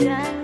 dan